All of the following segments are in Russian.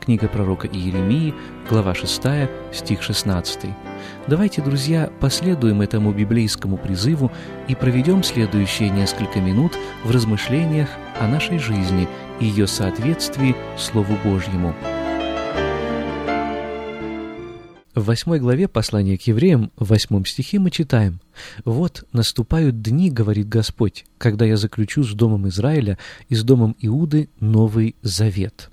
Книга пророка Иеремии, глава 6, стих 16. Давайте, друзья, последуем этому библейскому призыву и проведем следующие несколько минут в размышлениях о нашей жизни и ее соответствии Слову Божьему. В восьмой главе послания к евреям, в восьмом стихе мы читаем «Вот наступают дни, — говорит Господь, — когда я заключу с домом Израиля и с домом Иуды новый завет».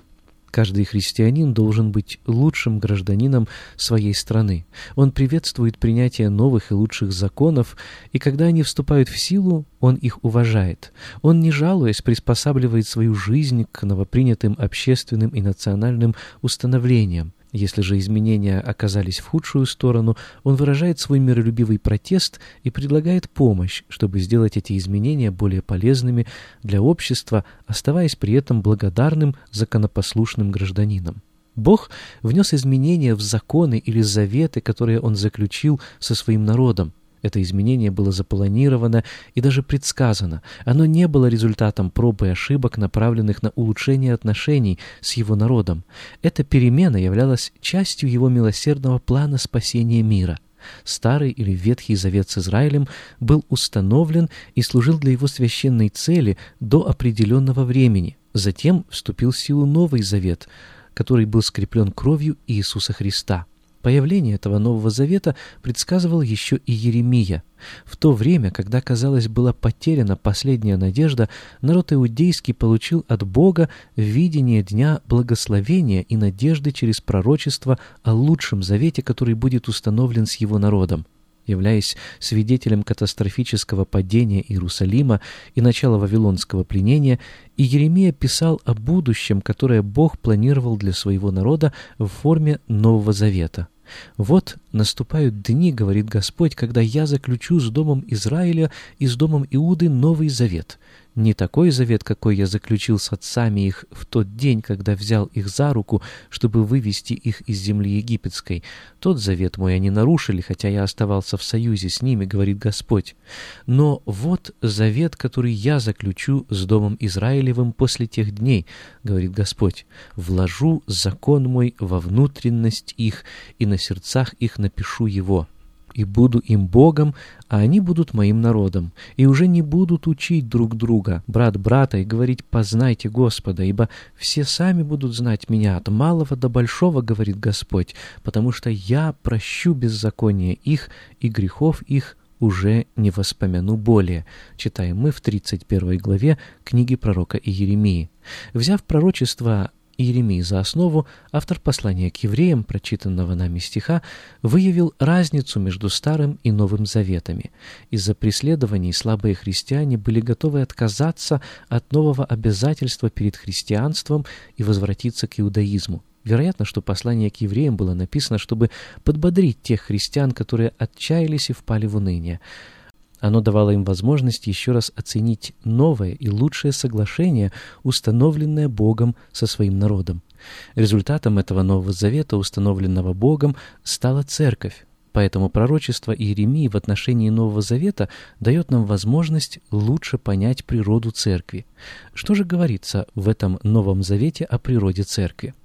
Каждый христианин должен быть лучшим гражданином своей страны. Он приветствует принятие новых и лучших законов, и когда они вступают в силу, он их уважает. Он, не жалуясь, приспосабливает свою жизнь к новопринятым общественным и национальным установлениям. Если же изменения оказались в худшую сторону, он выражает свой миролюбивый протест и предлагает помощь, чтобы сделать эти изменения более полезными для общества, оставаясь при этом благодарным законопослушным гражданином. Бог внес изменения в законы или заветы, которые Он заключил со своим народом. Это изменение было запланировано и даже предсказано. Оно не было результатом проб и ошибок, направленных на улучшение отношений с его народом. Эта перемена являлась частью его милосердного плана спасения мира. Старый или Ветхий Завет с Израилем был установлен и служил для его священной цели до определенного времени. Затем вступил в силу Новый Завет, который был скреплен кровью Иисуса Христа. Появление этого Нового Завета предсказывал еще и Еремия. В то время, когда, казалось, была потеряна последняя надежда, народ иудейский получил от Бога видение дня благословения и надежды через пророчество о лучшем завете, который будет установлен с его народом являясь свидетелем катастрофического падения Иерусалима и начала вавилонского пленения, и Еремия писал о будущем, которое Бог планировал для своего народа в форме Нового Завета. «Вот наступают дни, — говорит Господь, — когда я заключу с домом Израиля и с домом Иуды новый завет, не такой завет, какой я заключил с отцами их в тот день, когда взял их за руку, чтобы вывести их из земли египетской. Тот завет мой они нарушили, хотя я оставался в союзе с ними, говорит Господь. Но вот завет, который я заключу с домом Израилевым после тех дней, говорит Господь. Вложу закон мой во внутренность их, и на сердцах их напишу его» и буду им Богом, а они будут моим народом, и уже не будут учить друг друга, брат брата, и говорить «познайте Господа», ибо все сами будут знать меня от малого до большого, говорит Господь, потому что я прощу беззаконие их и грехов их уже не воспомяну более, читаем мы в 31 главе книги пророка Иеремии. Взяв пророчество Иеремии за основу, автор послания к евреям, прочитанного нами стиха, выявил разницу между Старым и Новым Заветами. Из-за преследований слабые христиане были готовы отказаться от нового обязательства перед христианством и возвратиться к иудаизму. Вероятно, что послание к евреям было написано, чтобы подбодрить тех христиан, которые отчаялись и впали в уныние. Оно давало им возможность еще раз оценить новое и лучшее соглашение, установленное Богом со своим народом. Результатом этого Нового Завета, установленного Богом, стала Церковь. Поэтому пророчество Иеремии в отношении Нового Завета дает нам возможность лучше понять природу Церкви. Что же говорится в этом Новом Завете о природе Церкви?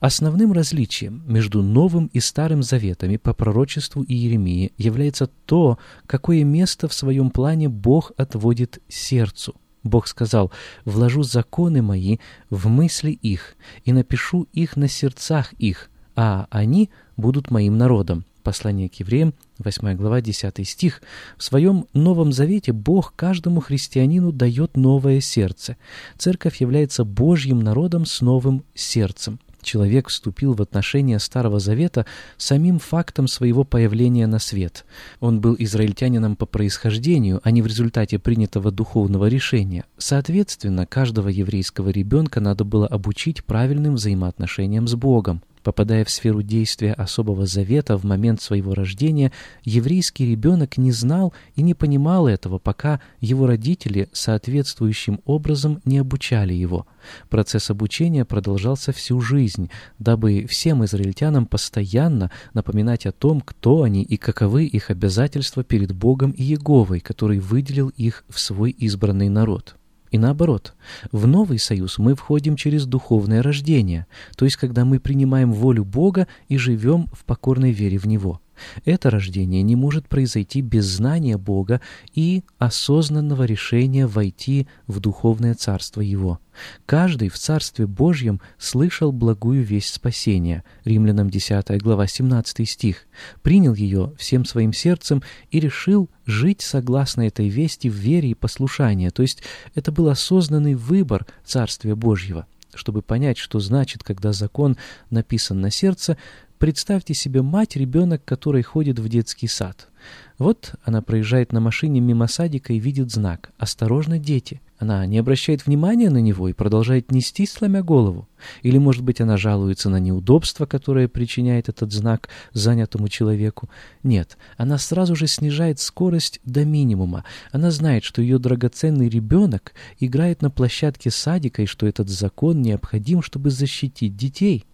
Основным различием между Новым и Старым Заветами по пророчеству Иеремии является то, какое место в своем плане Бог отводит сердцу. Бог сказал, «Вложу законы мои в мысли их и напишу их на сердцах их, а они будут моим народом». Послание к евреям, 8 глава, 10 стих. В своем Новом Завете Бог каждому христианину дает новое сердце. Церковь является Божьим народом с новым сердцем. Человек вступил в отношения Старого Завета самим фактом своего появления на свет. Он был израильтянином по происхождению, а не в результате принятого духовного решения. Соответственно, каждого еврейского ребенка надо было обучить правильным взаимоотношениям с Богом. Попадая в сферу действия особого завета в момент своего рождения, еврейский ребенок не знал и не понимал этого, пока его родители соответствующим образом не обучали его. Процесс обучения продолжался всю жизнь, дабы всем израильтянам постоянно напоминать о том, кто они и каковы их обязательства перед Богом и Еговой, который выделил их в свой избранный народ. И наоборот, в новый союз мы входим через духовное рождение, то есть когда мы принимаем волю Бога и живем в покорной вере в Него. Это рождение не может произойти без знания Бога и осознанного решения войти в духовное царство Его. Каждый в Царстве Божьем слышал благую весть спасения, Римлянам 10 глава 17 стих, принял ее всем своим сердцем и решил жить согласно этой вести в вере и послушании, то есть это был осознанный выбор Царствия Божьего. Чтобы понять, что значит, когда закон написан на сердце, Представьте себе мать, ребенок, который ходит в детский сад. Вот она проезжает на машине мимо садика и видит знак «Осторожно, дети». Она не обращает внимания на него и продолжает нести, сломя голову. Или, может быть, она жалуется на неудобство, которое причиняет этот знак занятому человеку. Нет, она сразу же снижает скорость до минимума. Она знает, что ее драгоценный ребенок играет на площадке садика и что этот закон необходим, чтобы защитить детей.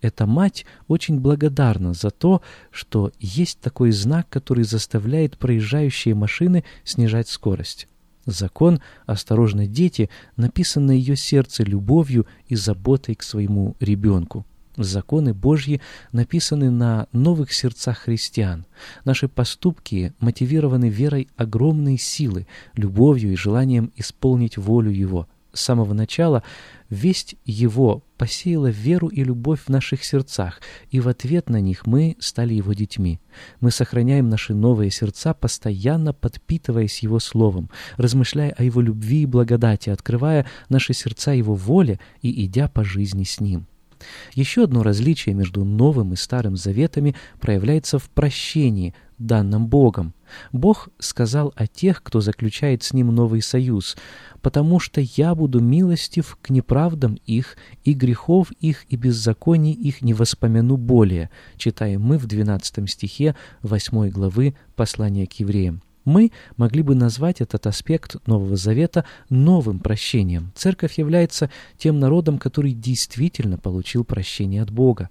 Эта мать очень благодарна за то, что есть такой знак, который заставляет проезжающие машины снижать скорость. Закон «Осторожно, дети» написан на ее сердце любовью и заботой к своему ребенку. Законы Божьи написаны на новых сердцах христиан. Наши поступки мотивированы верой огромной силы, любовью и желанием исполнить волю Его с самого начала весть Его посеяла веру и любовь в наших сердцах, и в ответ на них мы стали Его детьми. Мы сохраняем наши новые сердца, постоянно подпитываясь Его Словом, размышляя о Его любви и благодати, открывая наши сердца Его воле и идя по жизни с Ним. Еще одно различие между Новым и Старым Заветами проявляется в прощении, данном Богом. Бог сказал о тех, кто заключает с Ним новый союз, «потому что я буду милостив к неправдам их, и грехов их, и беззаконий их не воспомяну более», читаем мы в 12 стихе 8 главы послания к евреям. Мы могли бы назвать этот аспект Нового Завета новым прощением. Церковь является тем народом, который действительно получил прощение от Бога.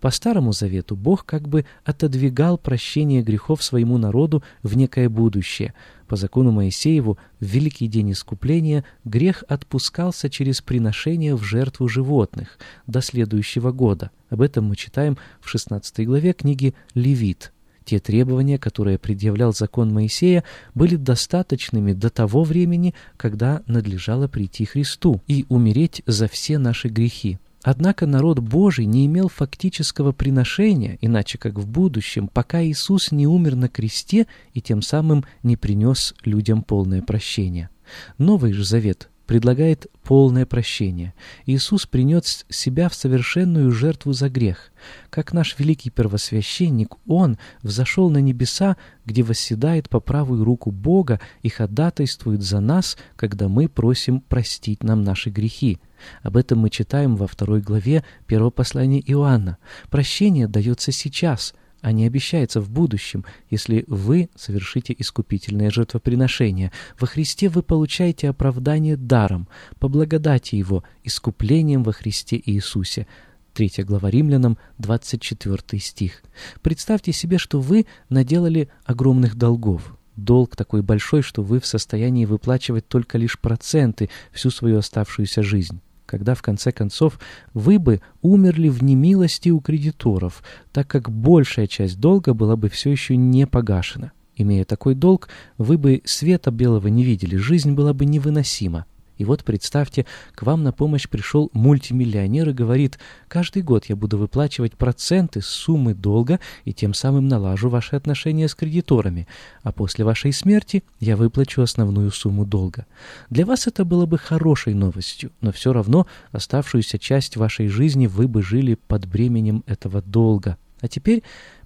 По Старому Завету Бог как бы отодвигал прощение грехов своему народу в некое будущее. По закону Моисееву в Великий день искупления грех отпускался через приношение в жертву животных до следующего года. Об этом мы читаем в 16 главе книги «Левит». Те требования, которые предъявлял закон Моисея, были достаточными до того времени, когда надлежало прийти Христу и умереть за все наши грехи. Однако народ Божий не имел фактического приношения, иначе как в будущем, пока Иисус не умер на кресте и тем самым не принес людям полное прощение. Новый же завет предлагает полное прощение. Иисус принес себя в совершенную жертву за грех. Как наш великий первосвященник, Он взошел на небеса, где восседает по правую руку Бога и ходатайствует за нас, когда мы просим простить нам наши грехи. Об этом мы читаем во второй главе первого послания Иоанна. Прощение дается сейчас – а не обещается в будущем, если вы совершите искупительное жертвоприношение. Во Христе вы получаете оправдание даром, по благодати Его, искуплением во Христе Иисусе. 3 глава Римлянам, 24 стих. Представьте себе, что вы наделали огромных долгов. Долг такой большой, что вы в состоянии выплачивать только лишь проценты всю свою оставшуюся жизнь когда в конце концов вы бы умерли в немилости у кредиторов, так как большая часть долга была бы все еще не погашена. Имея такой долг, вы бы света белого не видели, жизнь была бы невыносима. И вот представьте, к вам на помощь пришел мультимиллионер и говорит, каждый год я буду выплачивать проценты с суммы долга и тем самым налажу ваши отношения с кредиторами, а после вашей смерти я выплачу основную сумму долга. Для вас это было бы хорошей новостью, но все равно оставшуюся часть вашей жизни вы бы жили под бременем этого долга. А теперь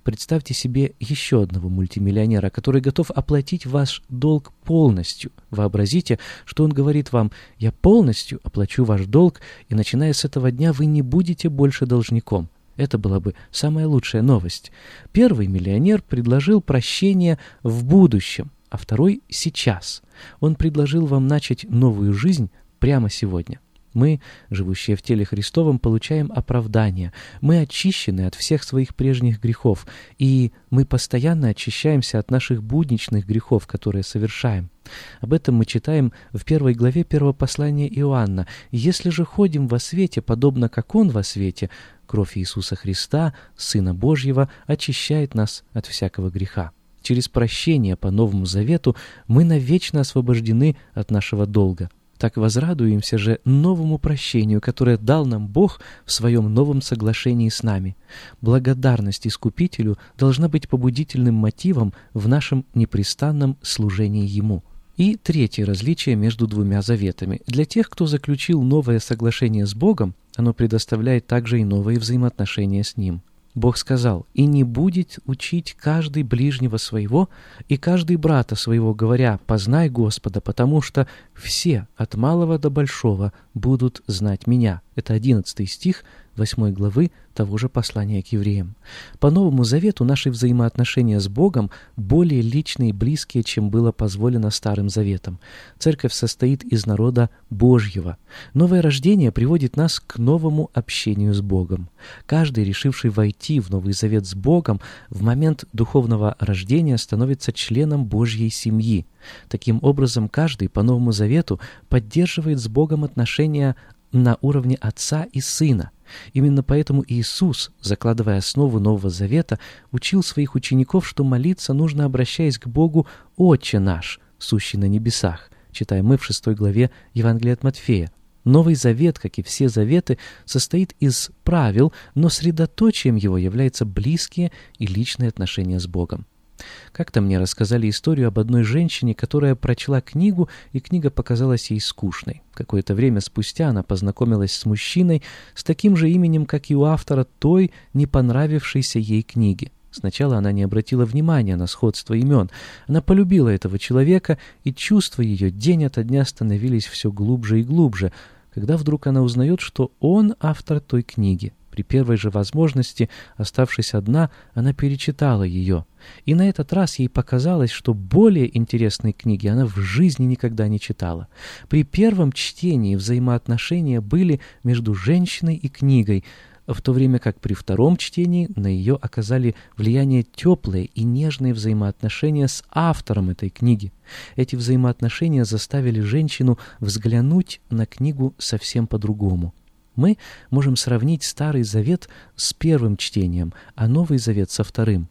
Представьте себе еще одного мультимиллионера, который готов оплатить ваш долг полностью. Вообразите, что он говорит вам «Я полностью оплачу ваш долг, и начиная с этого дня вы не будете больше должником». Это была бы самая лучшая новость. Первый миллионер предложил прощение в будущем, а второй — сейчас. Он предложил вам начать новую жизнь прямо сегодня. Мы, живущие в теле Христовом, получаем оправдание. Мы очищены от всех своих прежних грехов, и мы постоянно очищаемся от наших будничных грехов, которые совершаем. Об этом мы читаем в первой главе первого послания Иоанна. «Если же ходим во свете, подобно как Он во свете, кровь Иисуса Христа, Сына Божьего, очищает нас от всякого греха». Через прощение по Новому Завету мы навечно освобождены от нашего долга. Так возрадуемся же новому прощению, которое дал нам Бог в своем новом соглашении с нами. Благодарность Искупителю должна быть побудительным мотивом в нашем непрестанном служении Ему. И третье различие между двумя заветами. Для тех, кто заключил новое соглашение с Богом, оно предоставляет также и новые взаимоотношения с Ним. Бог сказал, «И не будет учить каждый ближнего своего и каждый брата своего, говоря, познай Господа, потому что все, от малого до большого, будут знать Меня». Это одиннадцатый стих 8 главы того же послания к евреям. По Новому Завету наши взаимоотношения с Богом более личные и близкие, чем было позволено Старым Заветом. Церковь состоит из народа Божьего. Новое рождение приводит нас к новому общению с Богом. Каждый, решивший войти в Новый Завет с Богом, в момент духовного рождения становится членом Божьей семьи. Таким образом, каждый по Новому Завету поддерживает с Богом отношения на уровне Отца и Сына. Именно поэтому Иисус, закладывая основу Нового Завета, учил своих учеников, что молиться нужно, обращаясь к Богу «Отче наш, сущий на небесах», читаем мы в шестой главе Евангелия от Матфея. Новый Завет, как и все заветы, состоит из правил, но средоточием его являются близкие и личные отношения с Богом. Как-то мне рассказали историю об одной женщине, которая прочла книгу, и книга показалась ей скучной. Какое-то время спустя она познакомилась с мужчиной с таким же именем, как и у автора той не понравившейся ей книги. Сначала она не обратила внимания на сходство имен. Она полюбила этого человека, и чувства ее день ото дня становились все глубже и глубже, когда вдруг она узнает, что он автор той книги. При первой же возможности, оставшись одна, она перечитала ее. И на этот раз ей показалось, что более интересной книги она в жизни никогда не читала. При первом чтении взаимоотношения были между женщиной и книгой, в то время как при втором чтении на ее оказали влияние теплые и нежные взаимоотношения с автором этой книги. Эти взаимоотношения заставили женщину взглянуть на книгу совсем по-другому. Мы можем сравнить Старый Завет с первым чтением, а Новый Завет со вторым.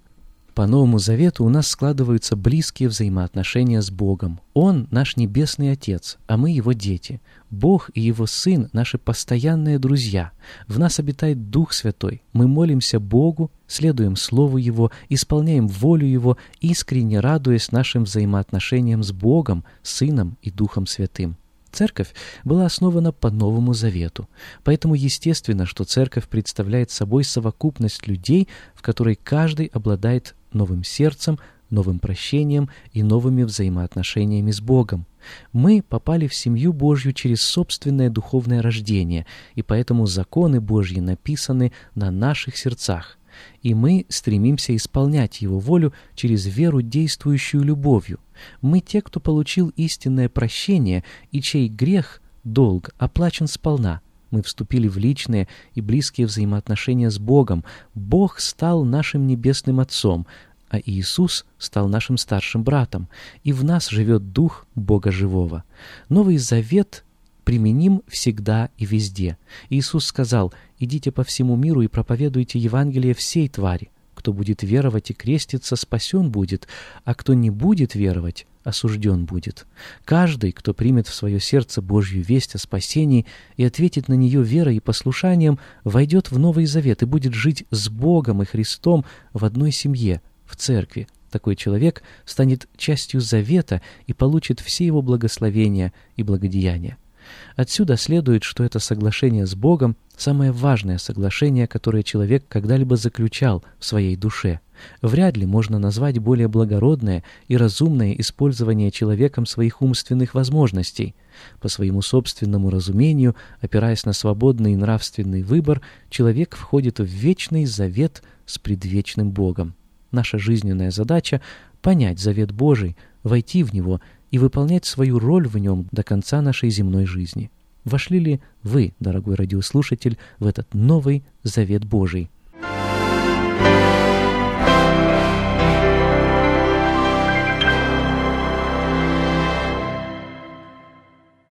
По Новому Завету у нас складываются близкие взаимоотношения с Богом. Он — наш Небесный Отец, а мы — Его дети. Бог и Его Сын — наши постоянные друзья. В нас обитает Дух Святой. Мы молимся Богу, следуем Слову Его, исполняем волю Его, искренне радуясь нашим взаимоотношениям с Богом, Сыном и Духом Святым. Церковь была основана по Новому Завету, поэтому естественно, что церковь представляет собой совокупность людей, в которой каждый обладает новым сердцем, новым прощением и новыми взаимоотношениями с Богом. Мы попали в семью Божью через собственное духовное рождение, и поэтому законы Божьи написаны на наших сердцах и мы стремимся исполнять Его волю через веру, действующую любовью. Мы те, кто получил истинное прощение и чей грех, долг, оплачен сполна. Мы вступили в личные и близкие взаимоотношения с Богом. Бог стал нашим небесным Отцом, а Иисус стал нашим старшим братом, и в нас живет Дух Бога Живого. Новый Завет применим всегда и везде. Иисус сказал, «Идите по всему миру и проповедуйте Евангелие всей твари. Кто будет веровать и креститься, спасен будет, а кто не будет веровать, осужден будет. Каждый, кто примет в свое сердце Божью весть о спасении и ответит на нее верой и послушанием, войдет в Новый Завет и будет жить с Богом и Христом в одной семье, в церкви. Такой человек станет частью Завета и получит все его благословения и благодеяния. Отсюда следует, что это соглашение с Богом – самое важное соглашение, которое человек когда-либо заключал в своей душе. Вряд ли можно назвать более благородное и разумное использование человеком своих умственных возможностей. По своему собственному разумению, опираясь на свободный нравственный выбор, человек входит в вечный завет с предвечным Богом. Наша жизненная задача — понять завет Божий, войти в него и выполнять свою роль в нем до конца нашей земной жизни. Вошли ли вы, дорогой радиослушатель, в этот новый завет Божий?